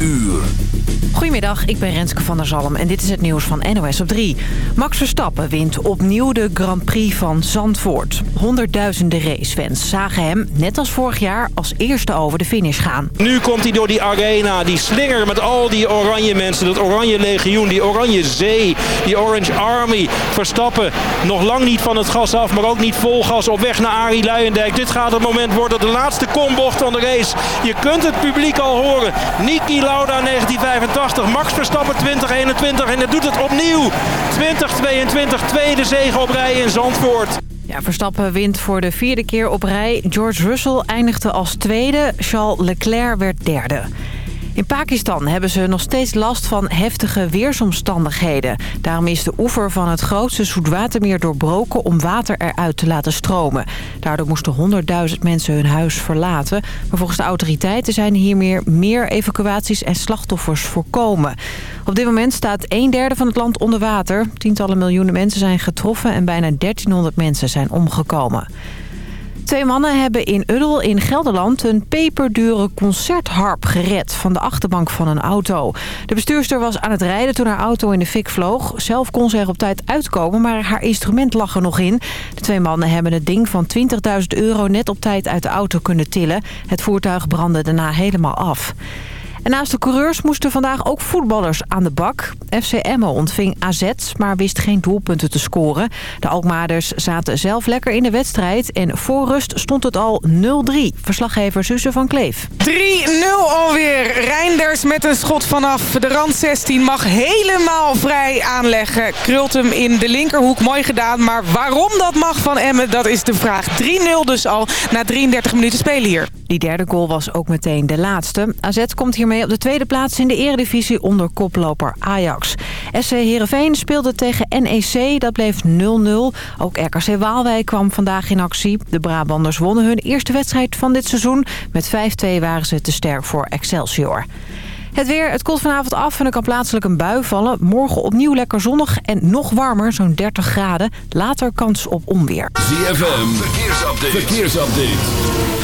uur. Goedemiddag, ik ben Renske van der Zalm en dit is het nieuws van NOS op 3. Max Verstappen wint opnieuw de Grand Prix van Zandvoort. Honderdduizenden racefans zagen hem, net als vorig jaar, als eerste over de finish gaan. Nu komt hij door die arena, die slinger met al die oranje mensen. Dat oranje legioen, die oranje zee, die orange army. Verstappen nog lang niet van het gas af, maar ook niet vol gas op weg naar Arie Luijendijk. Dit gaat het moment worden, de laatste kombocht van de race. Je kunt het publiek al horen. Niki Lauda 1985. Max Verstappen 2021 en dat doet het opnieuw. 2022, tweede zege op rij in Zandvoort. Ja, Verstappen wint voor de vierde keer op rij. George Russell eindigde als tweede. Charles Leclerc werd derde. In Pakistan hebben ze nog steeds last van heftige weersomstandigheden. Daarom is de oever van het grootste zoetwatermeer doorbroken om water eruit te laten stromen. Daardoor moesten 100.000 mensen hun huis verlaten. Maar volgens de autoriteiten zijn hier meer, meer evacuaties en slachtoffers voorkomen. Op dit moment staat een derde van het land onder water. Tientallen miljoenen mensen zijn getroffen en bijna 1300 mensen zijn omgekomen. Twee mannen hebben in Uddel in Gelderland een peperdure concertharp gered van de achterbank van een auto. De bestuurster was aan het rijden toen haar auto in de fik vloog. Zelf kon ze er op tijd uitkomen, maar haar instrument lag er nog in. De twee mannen hebben het ding van 20.000 euro net op tijd uit de auto kunnen tillen. Het voertuig brandde daarna helemaal af. Naast de coureurs moesten vandaag ook voetballers aan de bak. FC Emmen ontving AZ, maar wist geen doelpunten te scoren. De Alkmaarders zaten zelf lekker in de wedstrijd. En voor rust stond het al 0-3. Verslaggever Suze van Kleef. 3-0 alweer. Reinders met een schot vanaf de rand 16 mag helemaal vrij aanleggen. Krult hem in de linkerhoek. Mooi gedaan. Maar waarom dat mag van Emmen, dat is de vraag. 3-0 dus al na 33 minuten spelen hier. Die derde goal was ook meteen de laatste. AZ komt hiermee op de tweede plaats in de eredivisie onder koploper Ajax. SC Heerenveen speelde tegen NEC, dat bleef 0-0. Ook RKC Waalwijk kwam vandaag in actie. De Brabanders wonnen hun eerste wedstrijd van dit seizoen. Met 5-2 waren ze te sterk voor Excelsior. Het weer, het koelt vanavond af en er kan plaatselijk een bui vallen. Morgen opnieuw lekker zonnig en nog warmer, zo'n 30 graden. Later kans op onweer. ZFM, verkeersupdate. verkeersupdate.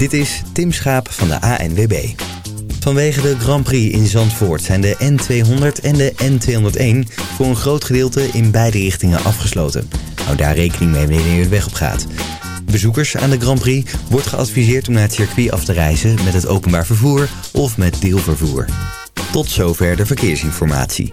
Dit is Tim Schaap van de ANWB. Vanwege de Grand Prix in Zandvoort zijn de N200 en de N201 voor een groot gedeelte in beide richtingen afgesloten. Hou daar rekening mee wanneer je de weg op gaat. Bezoekers aan de Grand Prix wordt geadviseerd om naar het circuit af te reizen met het openbaar vervoer of met deelvervoer. Tot zover de verkeersinformatie.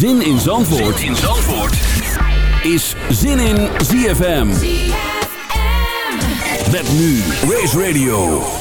Zin in Zandvoort, zin in Zandvoort. is Zin in ZFM. Met nu Race Radio.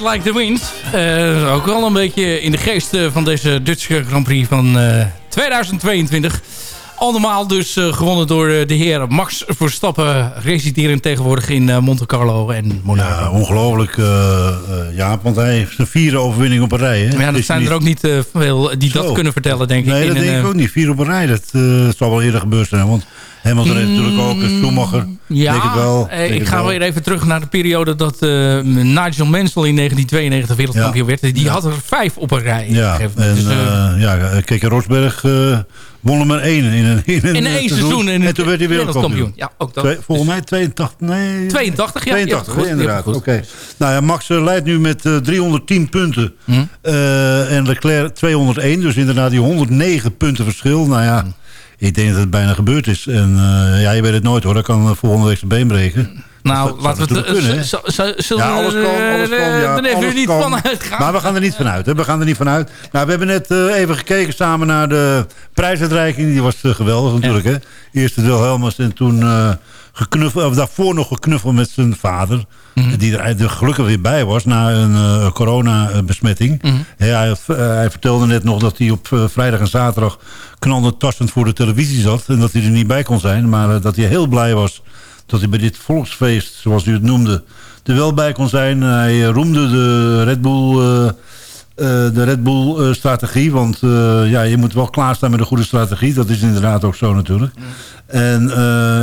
Like the Wind. Uh, ook wel een beetje in de geest uh, van deze Dutch Grand Prix van uh, 2022. Allemaal dus gewonnen door de heer Max Verstappen. Residerend tegenwoordig in Monte Carlo en Monaco. Ja, ongelooflijk Jaap, want hij heeft een vierde overwinning op een rij. Hè? Ja, dat zijn er ook niet veel die Zo. dat kunnen vertellen, denk nee, ik. Nee, dat denk ik ook niet. Vier op een rij, dat zal wel eerder gebeurd zijn. Want Hamilton heeft natuurlijk ook een Schumacher. Ja, denk ik, wel, denk ik ga weer even terug naar de periode dat uh, Nigel Mansell in 1992 wereldkampioen ja. werd. Die ja. had er vijf op een rij. Ja, en dus, uh, ja, Keke Rosberg uh, won er maar één in een, in een, in een seizoen. seizoen in en toen werd hij wereldkampioen. Ja, ook dat. Twee, volgens mij 82, nee. 82, ja. 82, goed, inderdaad. Oké. Okay. Nou ja, Max leidt nu met 310 punten. Hm? en Leclerc 201. Dus inderdaad die 109 punten verschil. Nou ja... Hm ik denk dat het bijna gebeurd is. En uh, ja, je weet het nooit hoor. Dat kan volgende week zijn been breken. Nou, dat, laten we het kunnen. Zullen ja, alles kan, alles kan. Ja, dan even niet kan. vanuit gaan. Maar we gaan er niet vanuit. Hè. We gaan er niet vanuit. Nou, we hebben net uh, even gekeken samen naar de prijsuitreiking. Die was uh, geweldig natuurlijk. Ja. Hè. Eerst de Wilhelmus en toen uh, geknuffeld, of daarvoor nog geknuffeld met zijn vader. Mm -hmm. Die er gelukkig weer bij was na een coronabesmetting. Mm -hmm. hij, hij, vertelde net nog dat hij op vrijdag en zaterdag knaldertastend voor de televisie zat. En dat hij er niet bij kon zijn. Maar dat hij heel blij was dat hij bij dit volksfeest, zoals u het noemde, er wel bij kon zijn. Hij roemde de Red Bull, uh, uh, de Red Bull strategie. Want ja, je moet wel klaarstaan met een goede strategie. Dat is inderdaad ook zo natuurlijk. Mm. En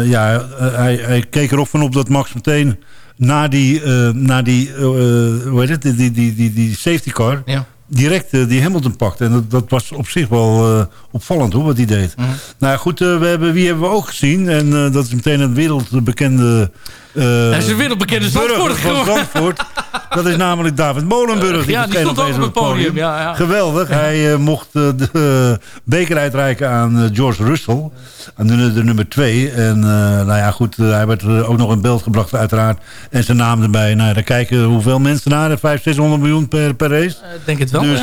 ja, hij, hij keek erop van op dat Max meteen na die, na die, hoe heet het, die, die, die, die, safety car... Ja direct uh, die Hamilton pakte. En dat, dat was op zich wel uh, opvallend hoor, wat hij deed. Mm. Nou goed, uh, we hebben, wie hebben we ook gezien? En dat is meteen een wereldbekende... Hij is een wereldbekende Zandvoort van Zandvoort. dat is namelijk David Molenburg. Die ja, die stond ook op het podium. Ja, ja. Geweldig. Hij mocht de beker uitreiken aan George Russell. Aan de, de nummer twee. En nou ja, goed, hij werd ook nog in beeld gebracht uiteraard. En zijn naam erbij. Nou, daar kijken hoeveel mensen naar. 500, 600 miljoen per, per race. denk het wel, Dus,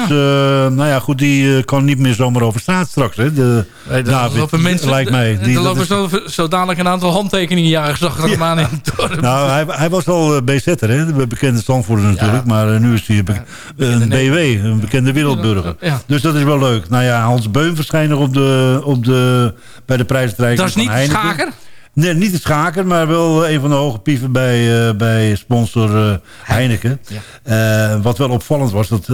nou ja, goed, die kan niet meer zomaar over straat straks. Hè. De, nee, David, lopen mensen, lijkt mij. Die, er lopen zo, zo dadelijk een aantal handtekeningen achter hem aan in het dorp. Nou, hij, hij was al uh, BZ'er, hè. De bekende Zandvoorter natuurlijk. Ja. Maar nu is hij be een BW, een bekende wereldburger. Ja. Dus dat is wel leuk. Nou ja, Hans Beun verschijnt nog op de, op de, bij de prijsstrijking Dat is niet schaker? Nee, niet de schaker, maar wel een van de hoge pieven bij, uh, bij sponsor uh, Heineken. Ja. Uh, wat wel opvallend was, dat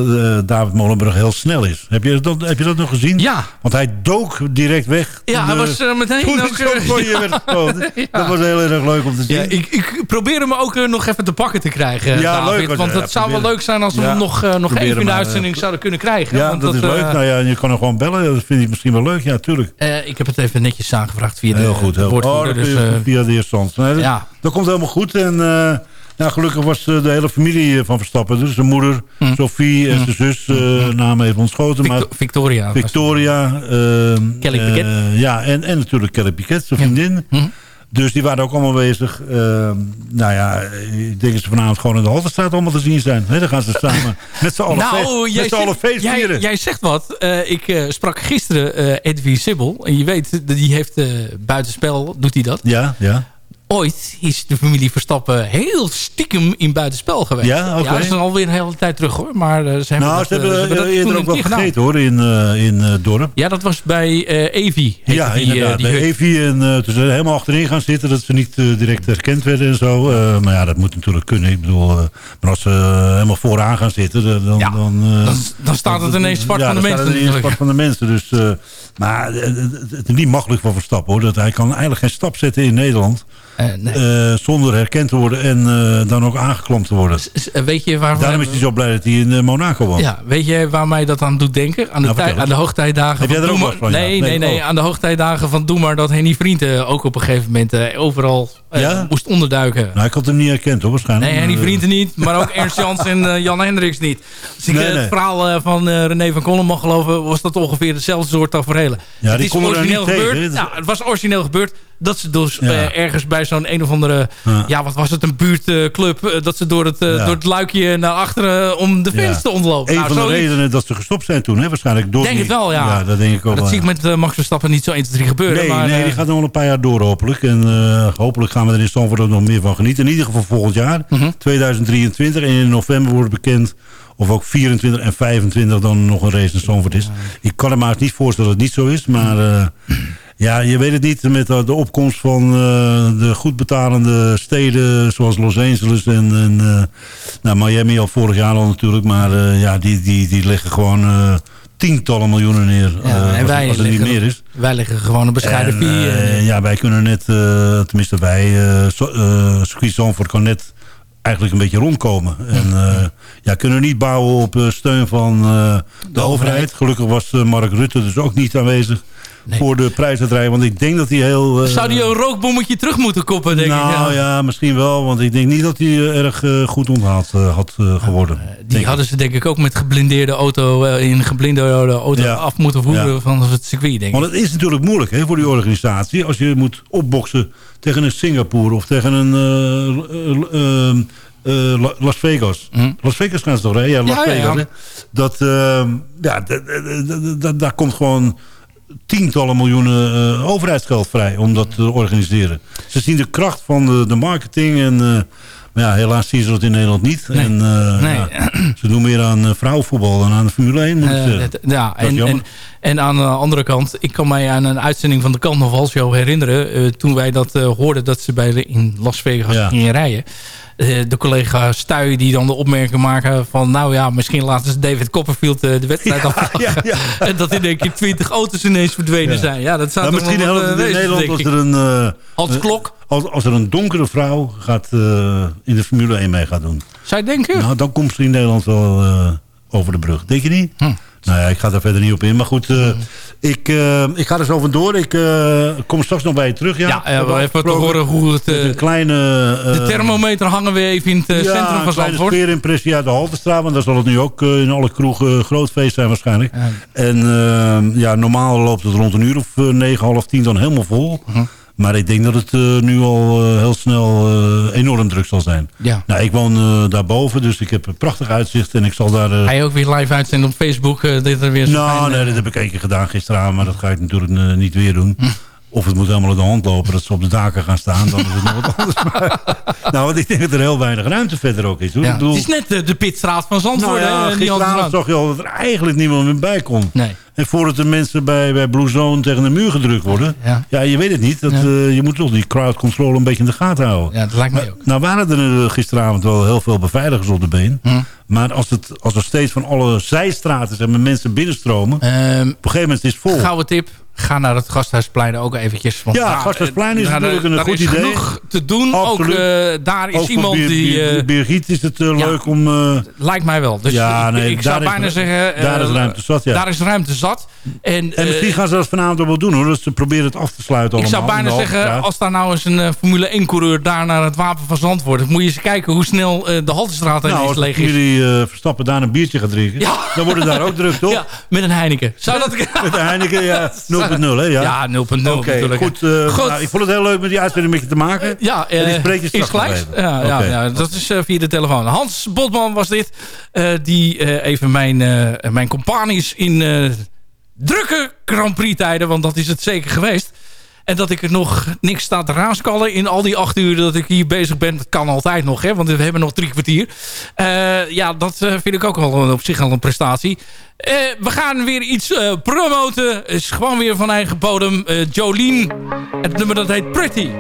David Molenburg heel snel is. Heb je, dat, heb je dat nog gezien? Ja. Want hij dook direct weg. Ja, hij was meteen... Toen ook, zo je werd gespoten. ja. Dat was heel erg leuk om te zien. Ja, ik, ik probeer hem ook nog even te pakken te krijgen, ja, David, leuk. Want het zou wel leuk zijn als we hem nog, nog even in de uitzending zouden kunnen krijgen. Ja, want dat, is leuk. Nou ja, je kan hem gewoon bellen. Dat vind ik misschien wel leuk. Ja, tuurlijk. ik heb het even netjes aangevraagd via de Heel goed, heel goed. Dus, via de eerste stand. Nee, dat, ja. dat komt helemaal goed. En nou, gelukkig was de hele familie van Verstappen. Dus zijn moeder, hm. Sophie en hm. zijn zus, uh, naam even ontschoten. Victor, maar Victoria. Victoria. Kelly Piquet. ja, en, en natuurlijk Kelly Piquet, zijn vriendin. Dus die waren ook allemaal bezig. Uh, nou ja, ik denk dat ze vanavond gewoon in de Halterstraat allemaal te zien zijn. He, dan gaan ze samen met z'n allen, nou, feest, allen feest jij. Jij zegt wat. Uh, ik uh, sprak gisteren Edwin Sibbel. En je weet, die heeft buitenspel, doet hij dat. Ja, ja ooit is de familie Verstappen heel stiekem in buitenspel geweest. Ja. Okay. Ja, dat is alweer een hele tijd terug hoor. Maar uh, ze hebben nou, dat, ze hebben, uh, ze hebben dat eerder ook wel gegeten hoor, in, uh, in uh, dorp. Ja, dat was bij Evi. Ja, die, inderdaad. die bij Evi. En toen ze helemaal achterin gaan zitten, dat ze niet direct herkend werden en zo. Maar ja, dat moet natuurlijk kunnen. Ik bedoel, maar als ze helemaal vooraan gaan zitten, dan... Ja, dan, dan, dan staat het ineens zwart ja, van de mensen. Ja, dan staat het zwart van de mensen. Dus, maar het, het is niet makkelijk voor Verstappen hoor. Dat hij kan eigenlijk geen stap zetten in Nederland. Uh, nee. uh, zonder herkend te worden en uh, dan ook aangeklampt te worden. S weet je waar Daarom is hij zo blij dat hij in Monaco woont. Ja, weet je waar mij dat aan doet denken? Aan de, nou, aan de hoogtijdagen Heb jij er ook van? Nee, nee, nee, nee. Aan de hoogtijdagen van Doe maar dat Henny Vrienden ook op een gegeven moment overal ja? moest onderduiken. Nou, ik had hem niet herkend hoor, waarschijnlijk. Nee, Henny Vrienden niet, maar ook Ernst Jans en Jan Hendricks niet. Als ik nee, het verhaal van René van Kollen mag geloven, was dat ongeveer dezelfde soort tafereelen. Ja, het die is origineel er gebeurd. tegen. Ja, het was origineel gebeurd dat ze dus Ja. uh, ergens bij zo'n een of andere... Ja. Ja. wat was het, een buurtclub... Uh, dat ze door het, Ja. door het luikje naar achteren om de fans te ontlopen. Een Nou, van de redenen dat ze gestopt zijn toen, hè, waarschijnlijk. Door Denk die- het wel, ja. Dat denk ik ook dat zie ik met uh, Max Verstappen niet zo 1, 2, 3 gebeuren. Nee, maar, nee, die gaat nog wel een paar jaar door hopelijk. En uh, hopelijk gaan we er in Zandvoort ook nog meer van genieten. In ieder geval volgend jaar, 2023. En in november wordt bekend of ook 24 en 25 dan nog een race in Zandvoort is. Ik kan er maar niet voorstellen dat het niet zo is. Maar eh, ja, je weet het niet met de opkomst van uh, de goed betalende steden zoals Los Angeles en, en uh, nou, Miami al vorig jaar al natuurlijk. Maar ja, die, die, die liggen gewoon tientallen miljoenen neer ja, en wij als, er niet meer is. Wij liggen gewoon een bescheiden vier. ja, wij kunnen net, tenminste wij, uh, circuit Zandvoort kan net eigenlijk een beetje rondkomen. En uh, ja, kunnen niet bouwen op steun van uh, de, de overheid. overheid. Gelukkig was Mark Rutte dus ook niet aanwezig nee. voor de prijsuitreiking. Want ik denk dat hij heel... Uh, Zou hij een rookbommetje terug moeten koppen, denk nou, ik? Nou ja. misschien wel. Want ik denk niet dat hij uh, erg uh, goed onthaald had geworden. die hadden ze denk ik ook met geblindeerde auto... in geblindeerde auto ja. af moeten voeren van het circuit, denk ik. Want het is natuurlijk moeilijk hè, voor die organisatie. Als je moet opboksen tegen een Singapore... of tegen een... Uh, Las Vegas. Mm. Las Vegas gaan ze toch rijden? Ja, Las ja, Vegas. Ja. Dat, uh, ja, daar komt gewoon tientallen miljoenen uh, overheidsgeld vrij om dat te organiseren. Ze zien de kracht van de, de marketing en... Uh, maar ja, helaas zien ze dat in Nederland niet. Nee. En, uh, nee. Ja, ze doen meer aan vrouwenvoetbal dan aan de Formule 1. Het, ja, en, en, en, aan de andere kant, ik kan mij aan een uitzending van de Carnaval herinneren. toen wij dat hoorden dat ze bij de, in Las Vegas ja. gingen rijden. Eh, de collega Stuy die dan de opmerking maken van... nou ja, misschien laten ze David Copperfield eh, de wedstrijd ja, af. Ja, ja. en dat in denk ik twintig auto's ineens verdwenen zijn. Ja, dat zou nou, misschien helpt het in eh, Nederland als er een... Uh, als klok. Als, als er een donkere vrouw gaat, in de Formule 1 mee gaat doen. Je denken? Nou, dan komt ze in Nederland wel over de brug. Denk je niet? Hm. Nou ja, ik ga daar verder niet op in. Maar goed, uh, ik, uh, ik ga er zo vandoor. Ik uh, kom straks nog bij je terug. Ja, ja we even te horen hoe het... een kleine... de thermometer hangen we even in het ja, centrum van Zandvoort. Ja, een kleine impressie uit de Haltestraat. Want daar zal het nu ook in alle kroegen groot feest zijn waarschijnlijk. En ja, normaal loopt het rond een uur of negen, half tien dan helemaal vol. -huh. Maar ik denk dat het uh, nu al uh, heel snel uh, enorm druk zal zijn. Ja. Nou, ik woon daarboven, dus ik heb een prachtig uitzicht. En ik zal daar... Ga je ook weer live uitzenden op Facebook? dit er weer nou, nee, dat heb ik één keer gedaan gisteravond. Maar dat ga ik natuurlijk niet weer doen. Of het moet helemaal in de hand lopen dat ze op de daken gaan staan. Dan is het nog wat anders. Maar, nou, want ik denk dat er heel weinig ruimte verder ook is. Ja. Bedoel, het is net de, de pitstraat van Zandvoort. Nou ja, gisteravond zag je al dat er eigenlijk niemand meer bij kon. Nee. En voordat de mensen bij, bij Blue Zone tegen de muur gedrukt worden. Ja, ja je weet het niet. Dat, uh, je moet toch die crowd control een beetje in de gaten houden. Ja, dat lijkt mij ook. Nou waren er gisteravond wel heel veel beveiligers op de been. Hm. Maar als, het, als er steeds van alle zijstraten zeg maar, mensen binnenstromen. Um, op een gegeven moment is het vol. Gouden tip ga naar het Gasthuisplein ook eventjes. Want ja, Gasthuisplein is natuurlijk een goed idee. Er genoeg te doen. Absoluut. Ook uh, daar is ook iemand die... Uh, Birgit is het uh, ja, leuk om... lijkt mij wel. Dus ja, nee, ik, ik zou bijna is, zeggen... daar is ruimte zat, ja. Daar is ruimte zat. En, en misschien gaan ze dat vanavond wel doen hoor. Dat ze proberen het af te sluiten Ik zou bijna zeggen, als daar nou eens een Formule 1-coureur... daar naar het Wapen van Zandvoort... dan moet je eens kijken hoe snel de Haltestraat nou, ineens leeg is. als jullie Verstappen daar een biertje gaan drinken... Ja. dan wordt het daar ook druk, toch? Ja, met een Heineken. Zou dat... met een Heineken, ja. 0.0, hè? Ja, 0.0 okay, Goed, uh, goed. Nou, ik vond het heel leuk met die uitzending met je te maken. Uh, ja, uh, is gelijk. Ja, ja, ja, dat is via de telefoon. Hans Botman was dit. die even mijn, mijn compagnies in drukke Grand Prix tijden. Want dat is het zeker geweest. En dat ik er nog niks sta te raaskallen in al die acht uur dat ik hier bezig ben. Dat kan altijd nog, hè, want we hebben nog drie kwartier. Uh, ja, dat vind ik ook wel op zich al een prestatie. Uh, we gaan weer iets uh, promoten. Is gewoon weer van eigen bodem. Jolien. Het nummer dat heet Pretty.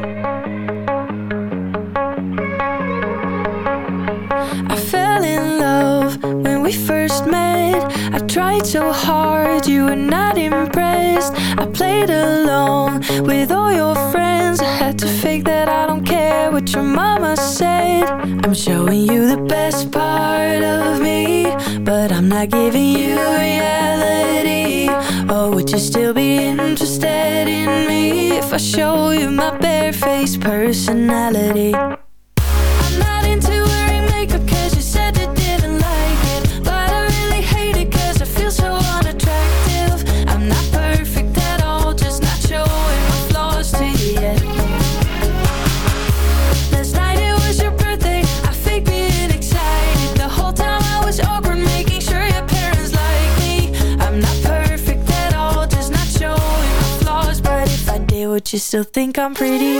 I fell in love we first met. I tried so hard, you were not impressed. I played along with all your friends. I had to fake that I don't care what your mama said. I'm showing you the best part of me, but I'm not giving you reality. Oh, would you still be interested in me if I show you my barefaced personality? you still think I'm pretty?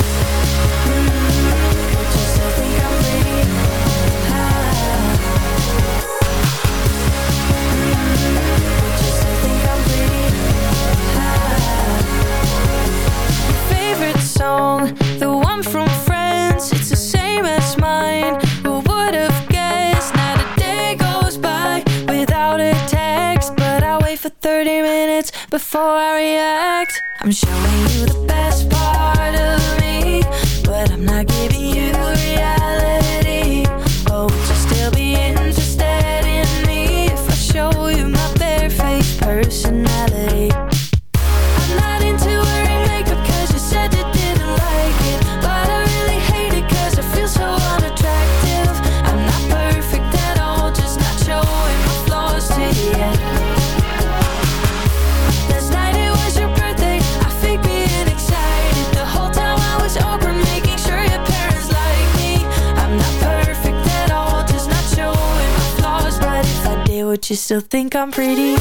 song, the one from before I react. I'm showing you the best part you still think I'm pretty?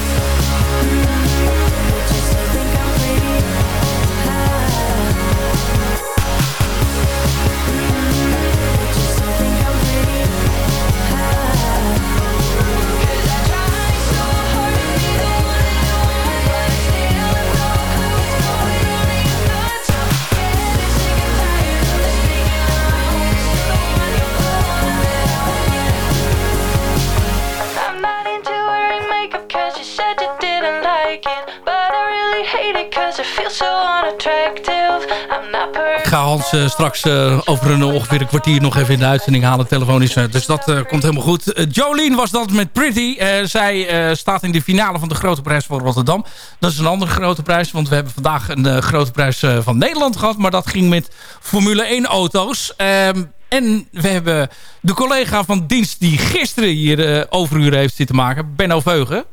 Hans eh, straks eh, over een ongeveer een kwartier nog even in de uitzending halen telefonisch. eh, dus dat eh, komt helemaal goed. Eh, Jolien was dat met Pretty. Eh, zij eh, staat in de finale van de Grote Prijs van Rotterdam. Dat is een andere grote prijs. Want we hebben vandaag een eh, Grote Prijs eh, van Nederland gehad. Maar dat ging met Formule 1 auto's. Ehm, en we hebben de collega van dienst die gisteren hier eh, overuren heeft zitten maken. Benno Veugen.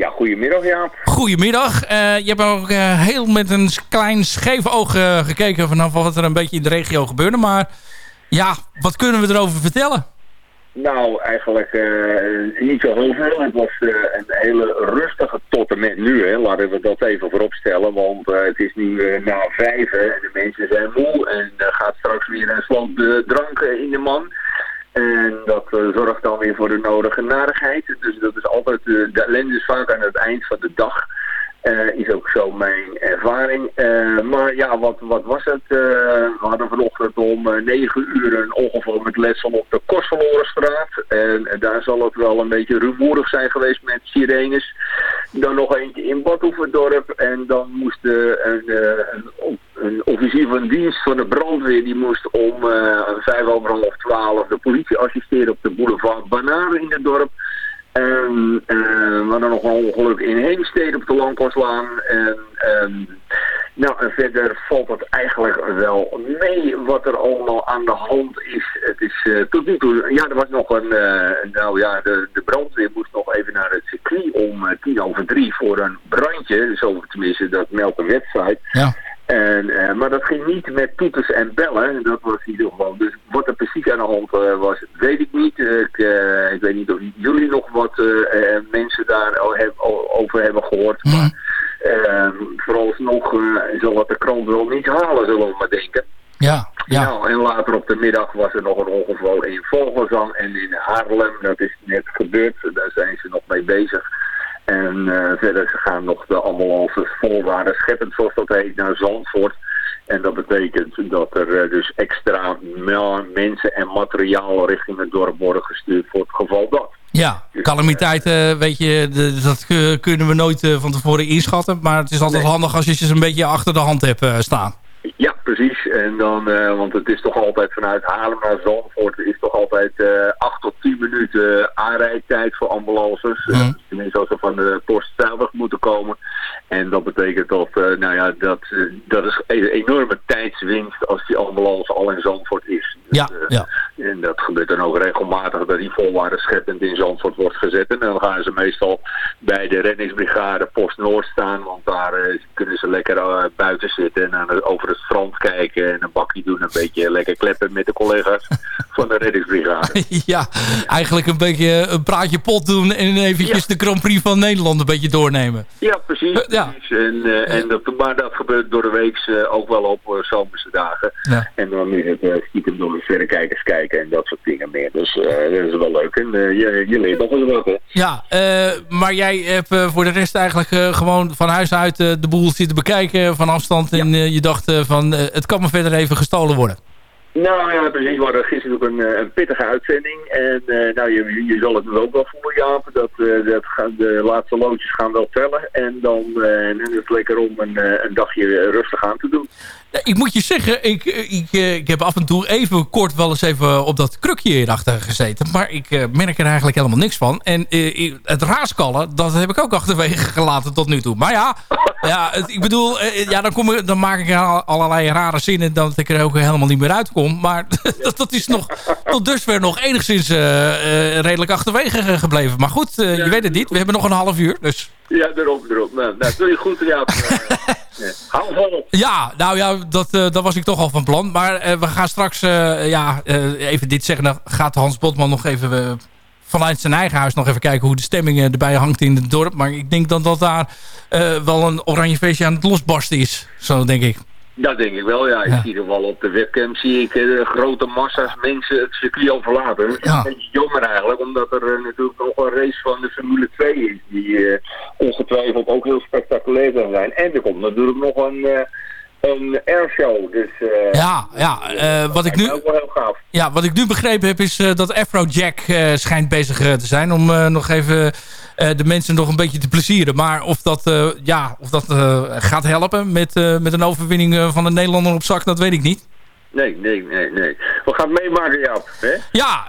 Ja, goedemiddag Jaap. Goedemiddag. Eh, je hebt ook eh, heel met een klein scheef oog eh, gekeken vanaf wat er een beetje in de regio gebeurde. Maar ja, wat kunnen we erover vertellen? Nou, eigenlijk niet zo heel veel. Het was een hele rustige tot en met nu. Hè. Laten we dat even voorop stellen. Want het is nu na vijven en de mensen zijn moe. En er gaat straks weer een de drank in de man. En dat eh, zorgt dan weer voor de nodige narigheid. Dus dat is altijd, eh, de ellende is vaak aan het eind van de dag. Eh, is ook zo mijn ervaring. Eh, maar ja, wat, wat was het? Eh, we hadden vanochtend om eh, 9 uur een ongeval met letsel op de Kostverlorenstraat. En daar zal het wel een beetje rumoerig zijn geweest met sirenes. Dan nog eentje in Badhoevedorp. En dan moest een, een, een officier van dienst van de brandweer... die moest om vijf over half twaalf de politie assisteren op de boulevard Banaren in het dorp. En eh, we hadden nog een ongeluk in Heemstede op de Langkostlaan. En, ehm, nou, verder valt het eigenlijk wel mee wat er allemaal aan de hand is. Het is eh, tot nu toe... Ja, er was nog een... eh, nou ja, de, de brandweer moest nog even naar het circuit om eh, tien over drie voor een brandje. Zo tenminste, dat meldt een website. Ja. En, maar dat ging niet met toeters en bellen. Dat was in ieder geval. Dus wat precies aan de hand eh, was, weet ik niet. Ik, eh, ik weet niet of jullie nog wat eh, mensen daarover hebben gehoord. Maar eh, vooralsnog zal het de krant wel niet halen, zullen we maar denken. Ja, ja. Nou, en later op de middag was er nog een ongeval in Vogelzang en in Haarlem. Dat is net gebeurd. Daar zijn ze nog mee bezig. En eh, verder ze gaan nog de ambulances volwaardig scheppend, zoals dat heet, naar Zandvoort. En dat betekent dat er eh, dus extra me- mensen en materiaal richting het dorp worden gestuurd voor het geval dat. Ja, calamiteiten, weet je, de- dat kunnen we nooit eh, van tevoren inschatten. Maar het is altijd Nee. handig als je ze een beetje achter de hand hebt eh, staan. Precies. En dan, eh, want het is toch altijd vanuit Haarlem naar Zandvoort is toch altijd eh 8 tot 10 minuten aanrijdtijd voor ambulances. Eh, Mhm. tenminste als ze van de post veilig moeten komen. En dat betekent dat, eh, nou ja, dat, eh, dat is een enorme tijdswinst als die ambulance al in Zandvoort is. Dus, Ja, eh, ja. En dat gebeurt dan ook regelmatig dat die volwaardig scheppend in Zandvoort wordt gezet. En dan gaan ze meestal bij de reddingsbrigade Post Noord staan. Want daar eh, kunnen ze lekker eh, buiten zitten en aan het- over het strand kijken. En een bakje doen, een beetje lekker kleppen met de collega's van de reddingsbrigade. ja, eigenlijk een beetje een praatje pot doen en eventjes de Grand Prix van Nederland een beetje doornemen. Ja, precies. Ja. precies. En, eh, en dat, maar dat gebeurt door de week eh, ook wel op eh, zomerse dagen. Ja. En dan is het eh, stiekem door de verrekijkers kijken en dat soort dingen meer. Dus eh, dat is wel leuk. En eh, je, je leert nog eens wat, hè. Ja, eh, maar jij hebt voor de rest eigenlijk gewoon van huis uit de boel zitten bekijken van afstand. En je dacht van, het kan me verder even gestolen worden. Nou ja, precies. We hadden gisteren ook een, eh, een pittige uitzending. En eh, nou, je, je zal het ook wel voelen, Jaap. Dat, eh, dat de laatste loodjes gaan wel tellen. En dan, dan is het lekker om een, een dagje rustig aan te doen. Ik moet je zeggen, ik, ik, ik heb af en toe even kort wel eens even op dat krukje hierachter gezeten. Maar ik merk er eigenlijk helemaal niks van. En het raaskallen, dat heb ik ook achterwege gelaten tot nu toe. Maar ja, ja het- ik bedoel, eh, ja, dan, kom ik, dan maak ik al- allerlei rare zinnen dat ik er ook helemaal niet meer uitkom. Maar dat, dat is nog tot dusver nog enigszins eh, eh, redelijk achterwege ge- gebleven. Maar goed, eh, je weet het niet. We hebben nog een half uur, dus... Ja, erop, erop. Nou, nou doe je goed. Eh, ja. Hou vol. Ja, nou ja, dat, eh, dat was ik toch al van plan. Maar eh, we gaan straks, eh, ja, eh, even dit zeggen. Dan gaat Hans Botman nog even eh, vanuit zijn eigen huis nog even kijken hoe de stemming eh, erbij hangt in het dorp. Maar ik denk dat dat daar eh, wel een oranje feestje aan het losbarsten is. Zo denk ik. Dat denk ik wel, ja. Ik Ja. zie er wel op de webcam zie ik eh, grote massa's mensen het circuit al verlaten. Dat is Ja. een beetje jammer eigenlijk, omdat er natuurlijk nog een race van de Formule 2 is. Die ongetwijfeld ook heel spectaculair kan zijn. En er komt natuurlijk nog een, een airshow. Dus eh, Ja, ja, eh, wat ik nu... ook wel heel gaaf. Ja, wat ik nu begrepen heb is eh, dat Afrojack schijnt bezig te zijn om nog even de mensen nog een beetje te plezieren. Maar of dat, ja, of dat gaat helpen met, met een overwinning van de Nederlander op zak, dat weet ik niet. Nee, nee, nee, nee. We gaan het meemaken, Jaap. Hè? Ja,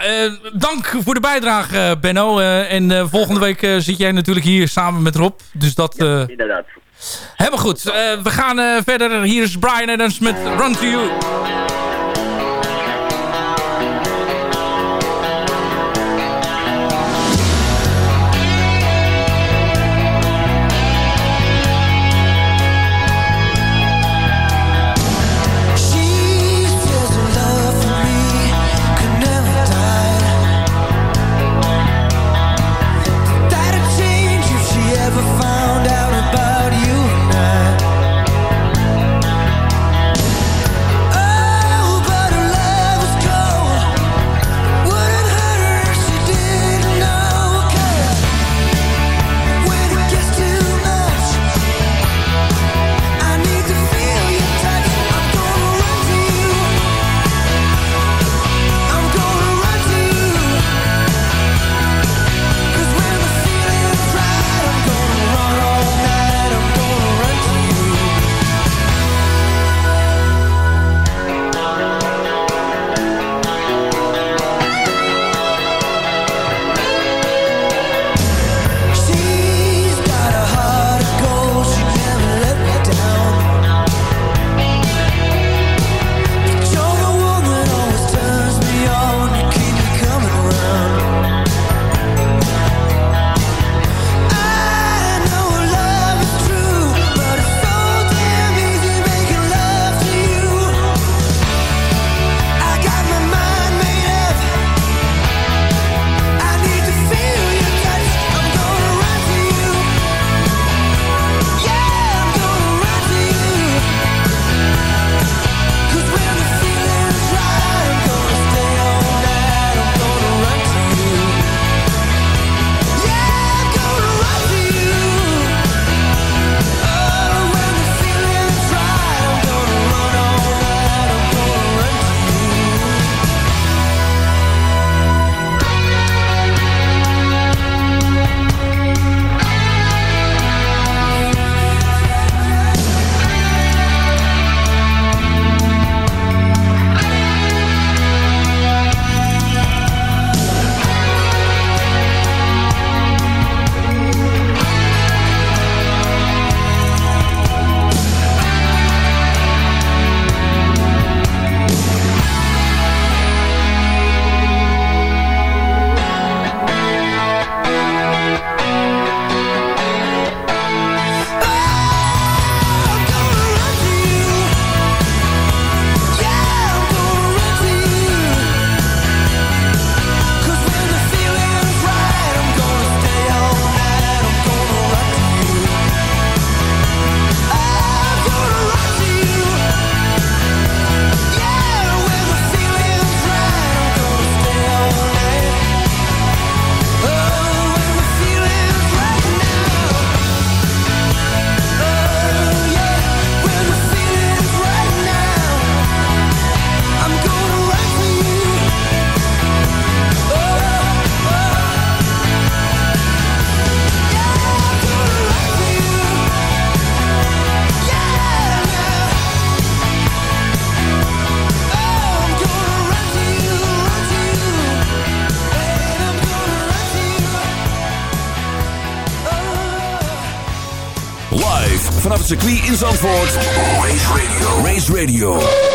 dank voor de bijdrage Benno. En volgende week zit jij natuurlijk hier samen met Rob. Dus dat eh Inderdaad. Helemaal goed. Eh, we gaan eh, verder. Hier is Brian Adams met Run To You. Zandvoort. Race Radio. Race Radio.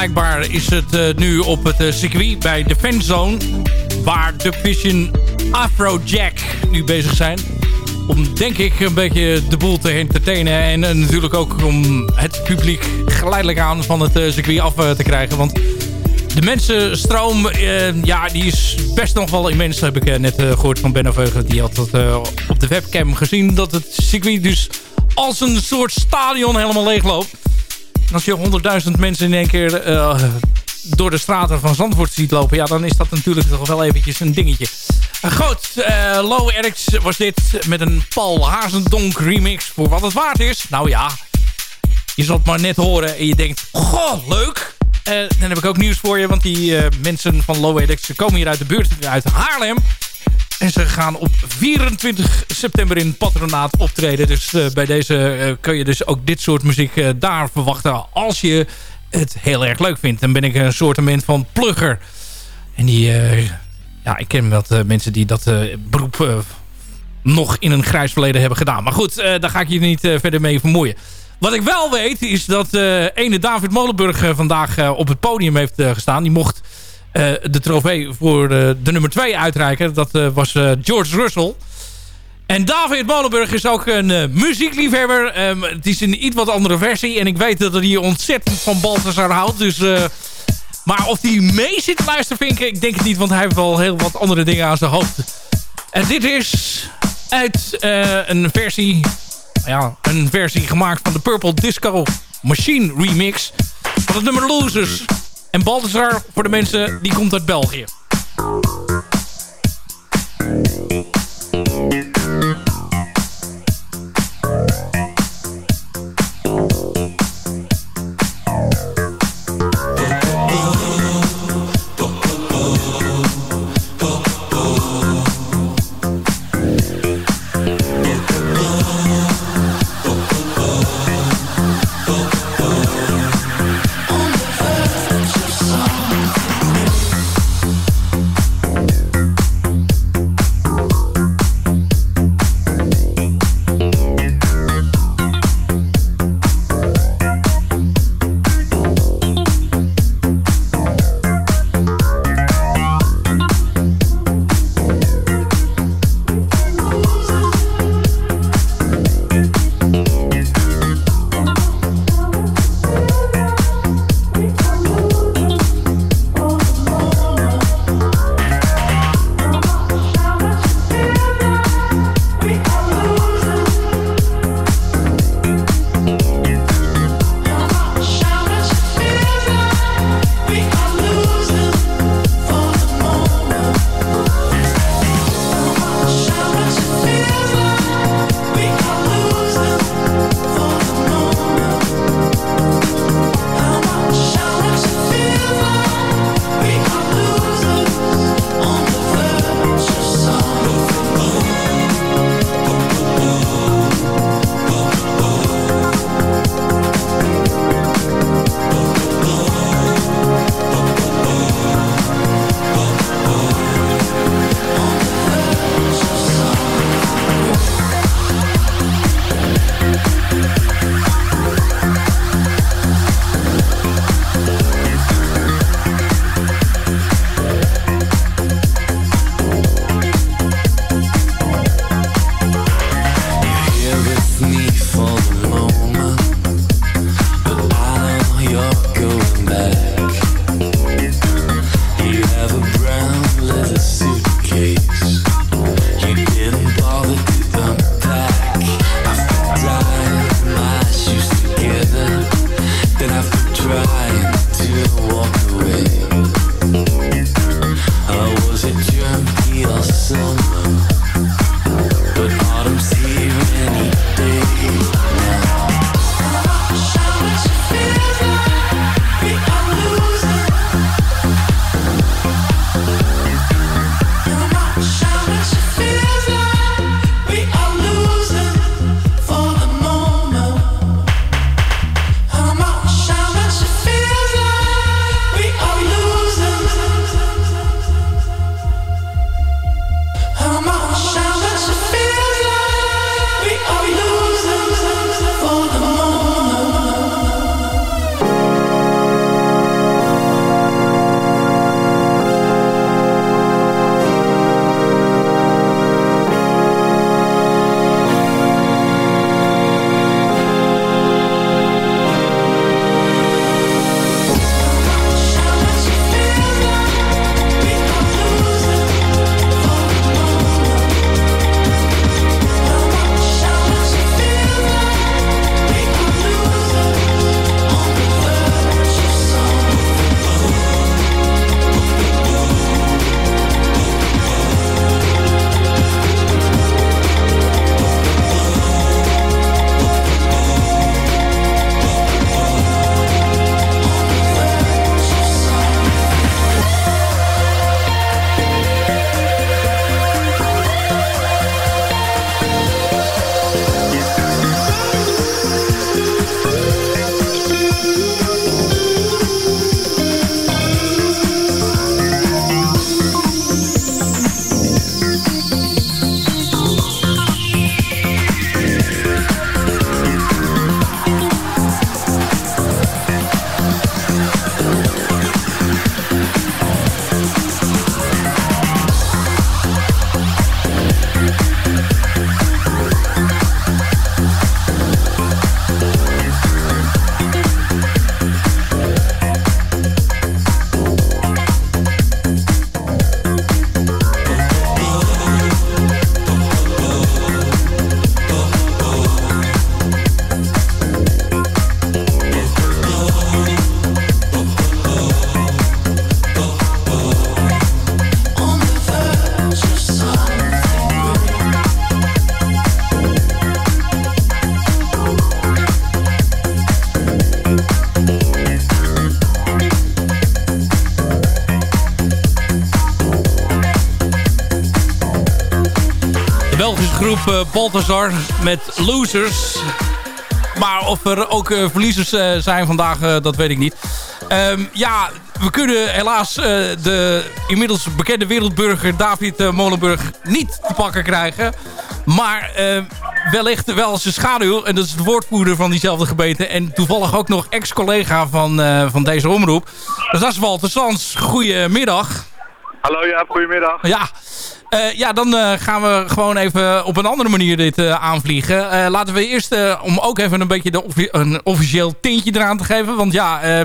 Vergelijkbaar is het eh, nu op het eh, circuit bij de fanzone. Waar de Vision Afrojack nu bezig zijn. Om denk ik een beetje de boel te entertainen. En eh, natuurlijk ook om het publiek geleidelijk aan van het circuit af te krijgen. Want de mensenstroom, eh, ja, die is best nog wel immens. Heb ik net eh, gehoord van Ben Veugen. Die had dat op de webcam gezien. Dat het circuit dus als een soort stadion helemaal leeg loopt. Als je 100.000 mensen in één keer eh, door de straten van Zandvoort ziet lopen... ja, dan is dat natuurlijk toch wel eventjes een dingetje. Uh, goed, eh, Low Eric's was dit met een Paul Hazendonk remix voor wat het waard is. Nou ja, je zal het maar net horen en je denkt, goh, leuk. Eh, dan heb ik ook nieuws voor je, want die eh, mensen van Low Eric's komen hier uit de buurt, uit Haarlem. En ze gaan op 24 september in Patronaat optreden. Dus eh, bij deze eh, kun je dus ook dit soort muziek eh, daar verwachten. Als je het heel erg leuk vindt. Dan ben ik een soort van plugger. En die... ja, ik ken eh, mensen die dat beroep nog in een grijs verleden hebben gedaan. Maar goed, daar ga ik je niet verder mee vermoeien. Wat ik wel weet is dat ene David Molenburg vandaag op het podium heeft gestaan. Die mocht de trofee voor eh, de nummer 2 uitreiken. Dat eh, was eh, George Russell. En David Molenburg is ook een eh, muziekliefhebber. Ehm, het is een iets wat andere versie. En ik weet dat hij ontzettend van Balthazar houdt. Dus, eh, maar of hij mee zit te luisteren, vinken, ik denk het niet. Want hij heeft wel heel wat andere dingen aan zijn hoofd. En dit is uit eh, een versie... Ja, een versie gemaakt van de Purple Disco Machine remix. Van het nummer Losers. En Balthazar, voor de mensen, die komt uit België. Balthazar met Losers. Maar of er ook eh, verliezers eh, zijn vandaag, eh, dat weet ik niet. Ehm, ja, we kunnen helaas eh, de inmiddels bekende wereldburger David eh, Molenburg niet te pakken krijgen. Maar eh, wellicht wel zijn schaduw. En dat is de woordvoerder van diezelfde gemeente. En toevallig ook nog ex-collega van, eh, van deze omroep. Dus dat is Walter Sans. Goedemiddag. Hallo Jaap, goedemiddag. Ja, Eh, ja, dan eh, gaan we gewoon even op een andere manier dit eh, aanvliegen. Laten we eerst, om ook even een beetje de offi- een officieel tintje eraan te geven. Want ja, eh,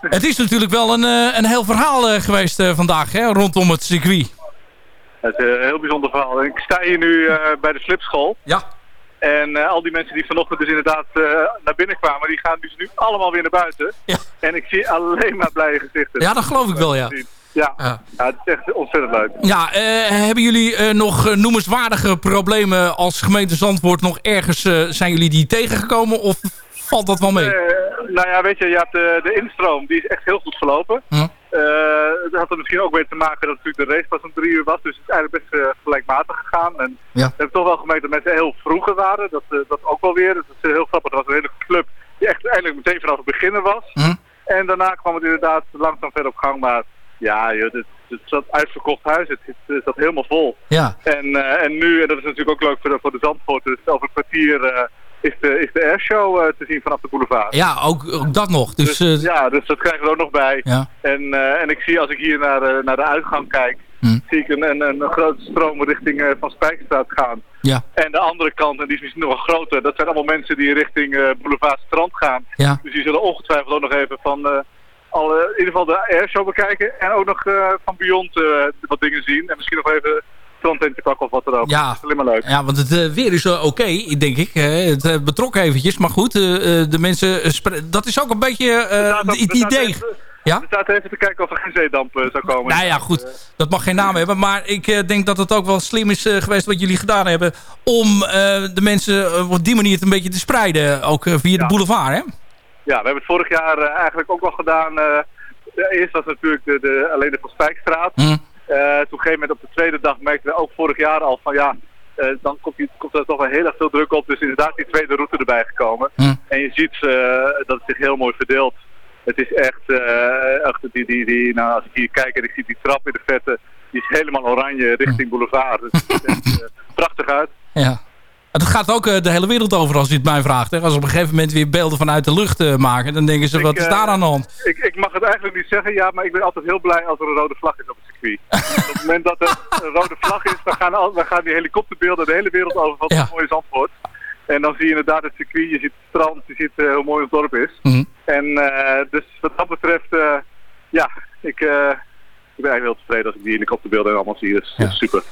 het is natuurlijk wel een, een heel verhaal geweest vandaag hè, rondom het circuit. Het is een heel bijzonder verhaal. Ik sta hier nu bij de slipschool. Ja. En al die mensen die vanochtend dus inderdaad naar binnen kwamen, die gaan dus nu allemaal weer naar buiten. Ja. En ik zie alleen maar blije gezichten. Ja, dat geloof ik wel, ja. Ja, Ja. ja het is echt ontzettend leuk. Ja, eh, hebben jullie eh, nog eh, noemenswaardige problemen als gemeente Zandvoort nog ergens, eh, zijn jullie die tegengekomen of valt dat wel mee? Eh, nou ja, weet je, je hebt de, de instroom, die is echt heel goed verlopen. Hm. Eh, dat had er misschien ook mee te maken dat natuurlijk de race pas om drie uur was. Dus het is eigenlijk best eh, gelijkmatig gegaan. En Ja. we hebben toch wel gemerkt dat mensen heel vroeger waren. Dat, eh, dat ook wel weer. Dat is eh, heel grappig. Dat was een hele club die echt eigenlijk meteen vanaf het begin was. Hm? En daarna kwam het inderdaad langzaam verder op gang. Maar ja, joh, het, het zat uitverkocht huis. Het, het, zat helemaal vol. Ja. En, eh, en nu, en dat is natuurlijk ook leuk voor de, voor de Zandvoorters, over een kwartier eh, is, de, is de airshow eh, te zien vanaf de boulevard. Ja, ook, ook dat nog. Dus, eh, ja, dus dat krijgen we ook nog bij. Ja. En, en ik zie als ik hier naar, de- naar de uitgang kijk, Hm. zie ik een, een, een grote stroom richting Van Spijkerstraat gaan. Ja. En de andere kant, en die is misschien nog wel groter, dat zijn allemaal mensen die richting Boulevard Strand gaan. Ja. Dus die zullen ongetwijfeld ook nog even van alle, in ieder geval de airshow bekijken. En ook nog eh, van Beyond eh, wat dingen zien. En misschien nog even strandtentje pakken of wat dan ook. Ja. Dat is alleen maar leuk. Ja, want het eh, weer is eh, oké, denk ik. Eh, het eh, betrok eventjes. Maar goed, eh, eh, de mensen... eh, dat is ook een beetje eh, ook- het er idee. Ja? We zaten even te kijken of er geen zeedamp eh, zou komen. Nou ja, goed. Dat mag geen naam hebben. Maar ik eh, denk dat het ook wel slim is eh, geweest wat jullie gedaan hebben. Om eh, de mensen eh, op die manier het een beetje te spreiden. Ook eh, via de boulevard, hè? Ja, we hebben het vorig jaar eh, eigenlijk ook al gedaan. eh, eerst was het natuurlijk de, de, alleen de Van Spijkstraat. Eh, toen op een gegeven moment op de tweede dag merkten we ook vorig jaar al van ja, dan komt, die, komt er toch wel heel erg veel druk op. Dus inderdaad die tweede route erbij gekomen. Hm. En je ziet dat het zich heel mooi verdeelt. Het is echt, echt die, die, die, nou, als ik hier kijk en ik zie die trap in de vette, die is helemaal oranje richting boulevard. Dus het ziet er echt prachtig uit. Ja. Het gaat ook eh, de hele wereld over als je het mij vraagt. Hè? Als op een gegeven moment weer beelden vanuit de lucht eh, maken. Dan denken ze, wat is eh, daar aan de hand? Ik, ik mag het eigenlijk niet zeggen, ja, maar ik ben altijd heel blij als er een rode vlag is op het circuit. op het moment dat er een rode vlag is, dan gaan, al, dan gaan die helikopterbeelden de hele wereld over van Ja. het mooie Zandvoort. En dan zie je inderdaad het circuit, je ziet het strand, je ziet eh, hoe mooi het dorp is. Mhm. En dus wat dat betreft, ja, ik, ik ben eigenlijk heel tevreden als ik die helikopterbeelden allemaal zie. Dus is super.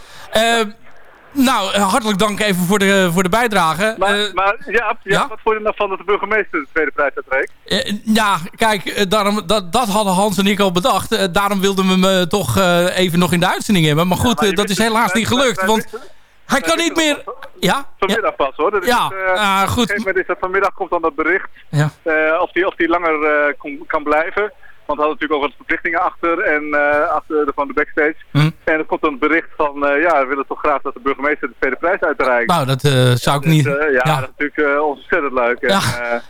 Nou, eh, hartelijk dank even voor de, voor de bijdrage. Maar, Eh, maar ja, ja, wat vond je nou van dat de burgemeester de tweede prijs uitreikt? Eh, ja, kijk, daarom, dat, dat hadden Hans en ik al bedacht. Daarom wilden we hem toch even nog in de uitzending hebben. Maar goed, maar dat is helaas niet gelukt. Want hij kan niet meer... Ja? Vanmiddag pas hoor. Dat is Ja, het, ah, goed. Op een gegeven moment is dat vanmiddag komt dan dat bericht Ja. of die, of die langer kon- kan blijven. Want we hadden natuurlijk ook wat verplichtingen achter en eh, achter de, van de backstage. Hm. En er komt het bericht van, eh, ja, we willen toch graag dat de burgemeester de tweede prijs uitreikt. Nou, dat eh, zou ik Dus, niet... eh, ja, ja. dat is natuurlijk ontzettend leuk. En, Ja.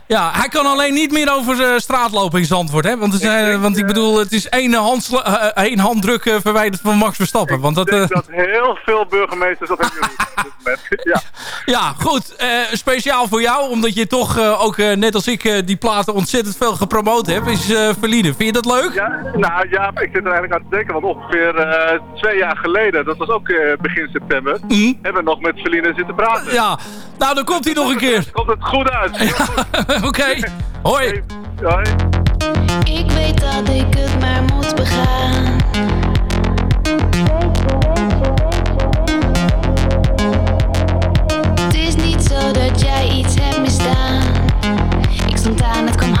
Ja, hij kan alleen niet meer over straat lopen in Zandvoort. Hè? Want, eh, want ik bedoel, het is één, eh, één handdruk verwijderd van Max Verstappen. Want dat, ik denk dat heel veel burgemeesters dat hebben jullie op dit moment. Ja. ja, goed. speciaal voor jou, omdat je toch ook net als ik die platen ontzettend veel gepromoot hebt, is Verline. Vind je dat leuk? Ja, nou ja, ik zit er eigenlijk aan te denken, want ongeveer eh, twee jaar geleden, dat was ook eh, begin september, hebben we nog met Celine zitten praten. Mhm. Ja, nou dan komt hij nog een keer. Komt het goed uit? Oké, hoi. Hoi. Ik weet dat ik het maar moet begaan. Het is niet zo dat jij iets hebt misdaan. Ik stond aan, het kwam hard,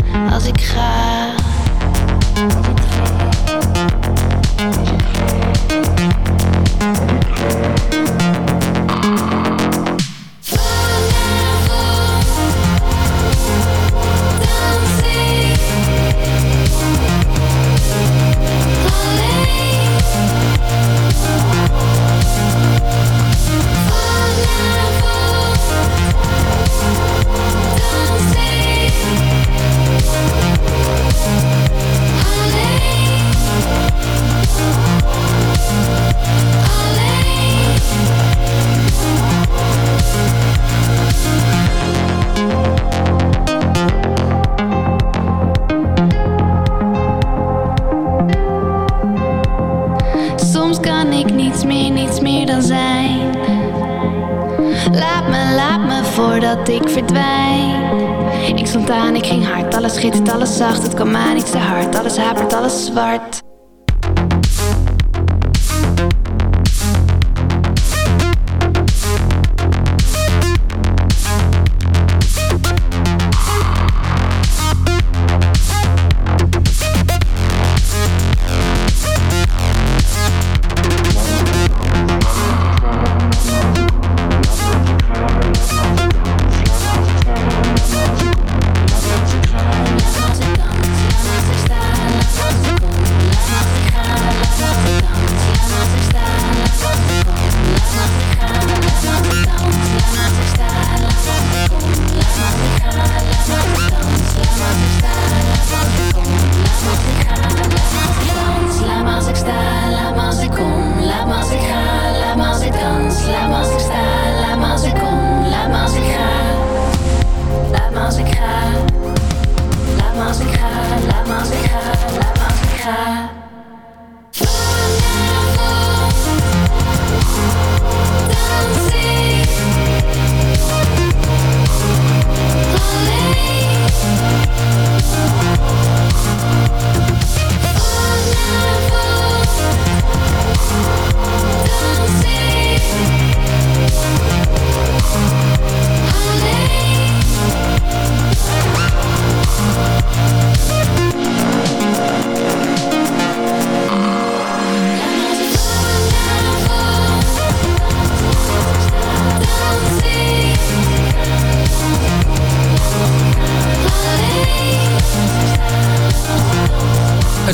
als ik ga. Ik verdwijn. Ik stond aan, ik ging hard, alles schittert, alles zacht. Het kwam aan, niets te hard, alles hapert, alles zwart.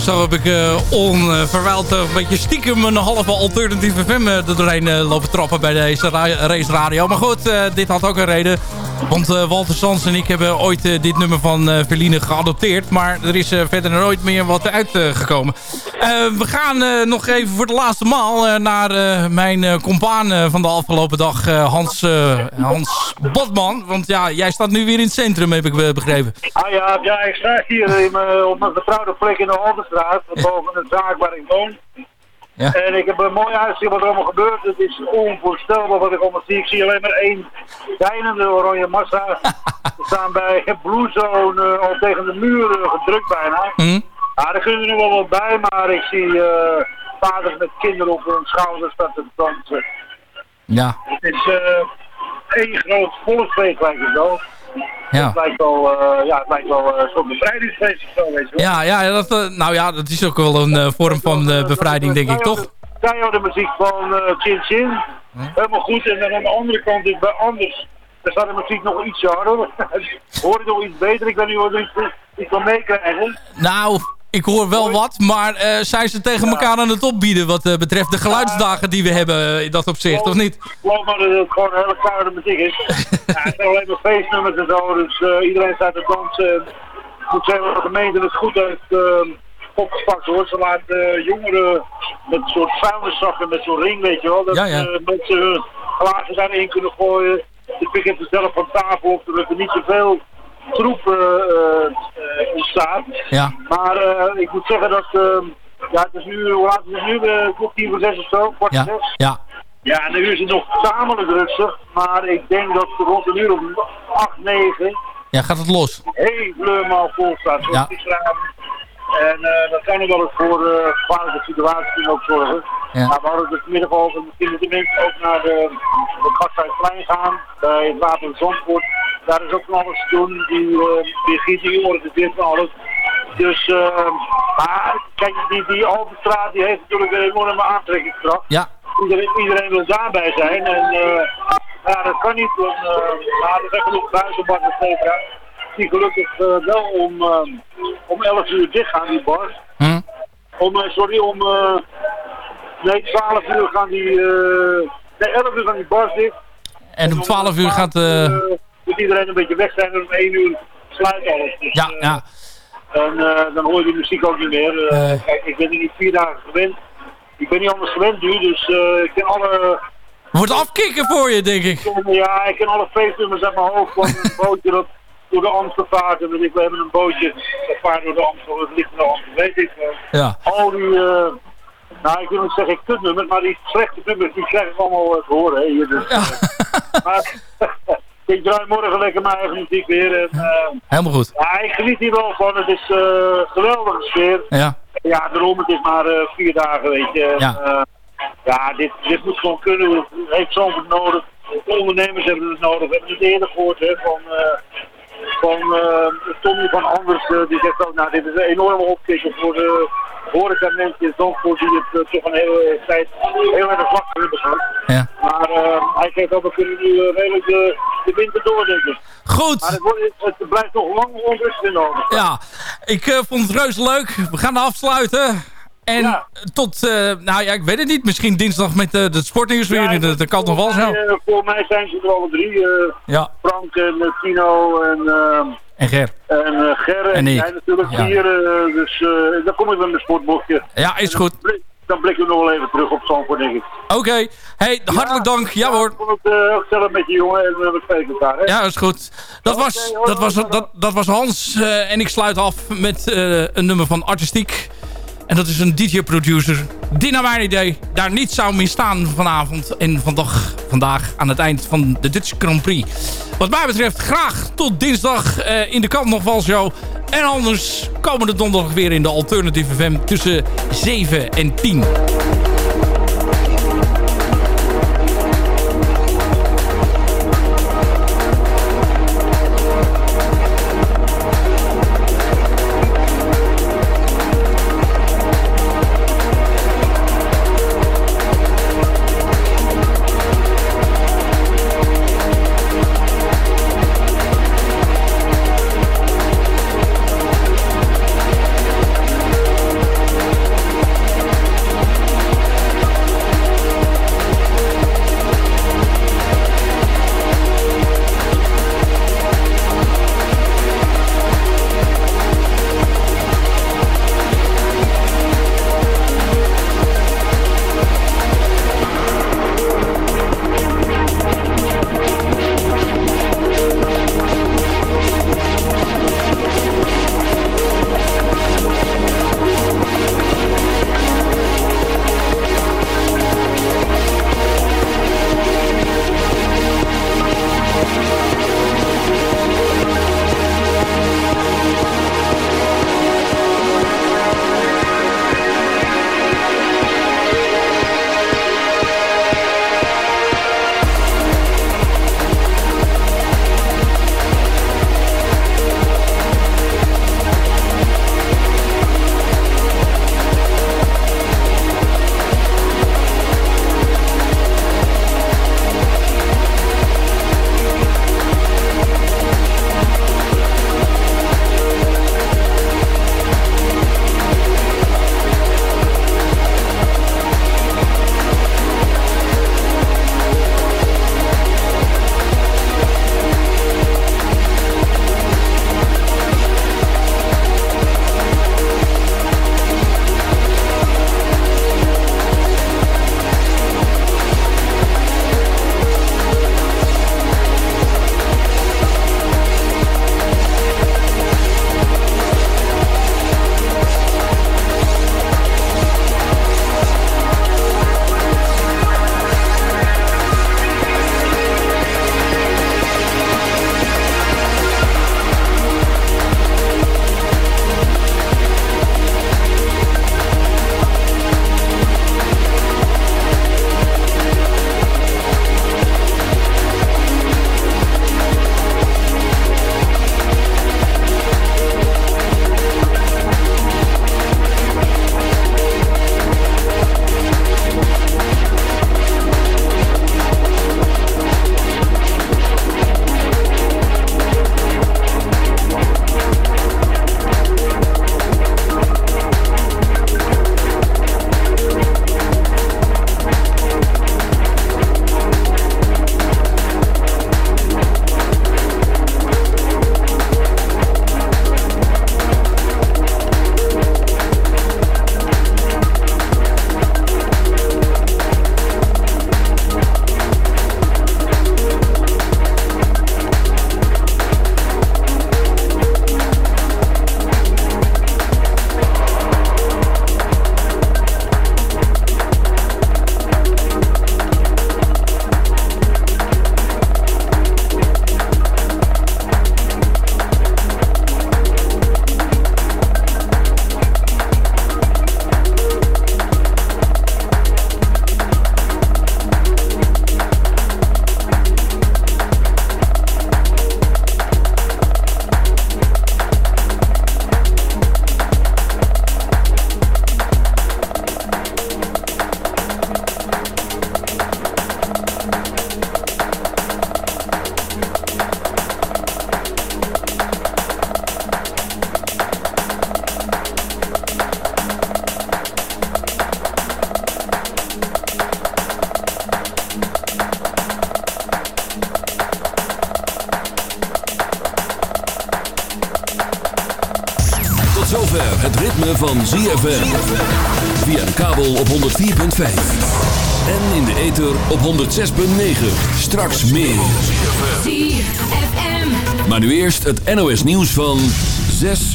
Zo heb ik eh, onverwijld eh, een beetje stiekem een halve alternatieve FM er doorheen eh, lopen trappen bij deze ra race radio. Maar goed, dit had ook een reden. Want eh, Walter Sans en ik hebben ooit eh, dit nummer van Verline geadopteerd. Maar er is verder nooit meer wat uitgekomen. we gaan nog even voor de laatste maal naar mijn compaan van de afgelopen dag, Hans, Hans Botman. Want ja, jij staat nu weer in het centrum, heb ik begrepen. Ah ja, ja, ik sta hier op mijn vertrouwde plek in de Alderstraat, boven de zaak waar ik woon. Ja. En ik heb een mooi uitzicht wat er allemaal gebeurt. Het is onvoorstelbaar wat ik allemaal zie. Ik zie alleen maar één deinende oranje massa. We staan bij Blue Zone al tegen de muur eh, gedrukt bijna. Ja, daar kunnen er nog wel wat bij, maar ik zie eh, vaders met kinderen op hun schouders staan te dansen. Ja, Het is eh één groot volksfeest lijkt het wel. Ja. Het lijkt wel, eh, ja, het lijkt wel eh, een soort bevrijdingsfeest of zo, weet je wel. Ja, ja dat, eh, nou ja, dat is ook wel een vorm van bevrijding, denk ik, toch? Keiharde muziek van Chin Chin. Helemaal goed. En dan aan de andere kant is bij Anders. Daar staat de muziek nog iets harder. Hoor je nog iets beter? Ik weet niet wat er iets, iets van meekrijgen. Nou, ik hoor wel wat, maar eh, zijn ze tegen elkaar aan het opbieden wat eh, betreft de geluidsdagen die we hebben eh, in dat opzicht, of niet? Geloof maar dat het gewoon een hele keiharde muziek is. ja, het zijn alleen maar feestnummers en zo. Dus iedereen staat te dansen. Ik moet zeggen dat de gemeente het goed heeft eh, opgepakt hoor. Ze laat eh, jongeren met een soort vuilniszakken met zo'n ring, weet je wel. Dat Ja, ja. mensen hun glazen daarin kunnen gooien. Ik heb er zelf van tafel op, zodat er niet zoveel troep eh, eh, eh. Ja. Maar eh, ik moet zeggen dat, eh, ja, het is nu, hoe laat is het nu? Uh, klok tien voor zes of zo, kwart Ja, zes. ja. Ja, en nu is het nog tamelijk rustig, maar ik denk dat rond een uur of 8, 9 Ja, gaat het los? helemaal vol staat. Zoals Ja. En dat kan er wel eens voor eh, gevaarlijke situaties kunnen ook zorgen. Ja. Maar we hadden het vanmiddag over, misschien moeten mensen ook naar de, het Gasthuisplein gaan, bij het Wapen Zandvoort. Daar is ook van alles te doen, die, uh, die giet, die organiseert van alles. Dus, eh, maar kijk, die, die Alpenstraat die heeft natuurlijk een enorme aantrekkingskracht. Ja. Iedereen, iedereen wil daarbij zijn en ja, dat kan niet. Want, uh, maar er zijn genoeg buitenbars et cetera. Die gelukkig eh, wel om, eh, om 11 uur dicht gaan, die bars. Hm? Om, eh, sorry, om eh, nee, 12 uur gaan die, nee, 11 uur gaan die bars dicht. En om 12 uur gaat... moet iedereen een beetje weg zijn en om 1 uur sluit alles. Dus, ja, ja. En dan hoor je de muziek ook niet meer. Kijk, ik ben er niet vier dagen gewend. Ik ben niet anders gewend nu, dus ik ken alle... Wordt afkicken voor je, denk ik. Ja, ik ken alle feestnummers uit mijn hoofd van een bootje dat door de Amstel vaart. En ik, we hebben een bootje dat vaart door de Amstel, het ligt de Amstel, weet ik. Ja. Al die, eh, nou ik wil niet zeggen kutnummers, maar die slechte nummers, die krijg ik allemaal eh, te horen. Hè, hier, dus, eh. maar ik draai morgen lekker mijn eigen muziek weer. En, Helemaal goed. ja, ik geniet hier wel van. Het is eh geweldige sfeer. Ja. Ja, daarom, het is maar vier dagen, weet je. Ja. ja, dit, dit moet gewoon kunnen. Het heeft zo'n nodig. De ondernemers hebben het nodig. We hebben het eerder gehoord hè, van, van eh, Tommy van Anders. eh, die zegt ook, nou, dit is een enorme opkikker voor de horeca mensen in Zandvoort die het eh, toch een hele tijd heel erg vlak hebben gehad. Ja. Maar hij zegt ook, we kunnen nu redelijk de, de winter door, denk ik. Goed. Maar het, wordt, het blijft nog lang onrustig in nodig. Ja, ik vond het reuze leuk. We gaan afsluiten. En tot, eh, nou ja, ik weet het niet. Misschien dinsdag met eh het sportnieuws weer. dat, dat kan nog wel zo. Eh, voor mij zijn ze er alle drie. Ja. Frank en Tino en, En Ger. en Gerre. En jij natuurlijk Ja. vier. dus dan kom ik met mijn sportboekje. Ja, is goed. Dan blikken we nog wel even terug op Zandvoort, denk ik. Oké. Hey, hartelijk dank. Ja hoor. Ik het gezellig met je jongen en we spreken elkaar. Hè? Ja, is goed. Dat was, dat was, dat, dat was Hans. en ik sluit af met een nummer van Artistiek. En dat is een DJ-producer mijn idee daar niet zou meer staan vanavond. En vandaag, vandaag aan het eind van de Dutch Grand Prix. Wat mij betreft graag tot dinsdag eh, in de kant nog wel show. En anders komende donderdag weer in de Alternative FM tussen 7 en 10. Het NOS nieuws van 6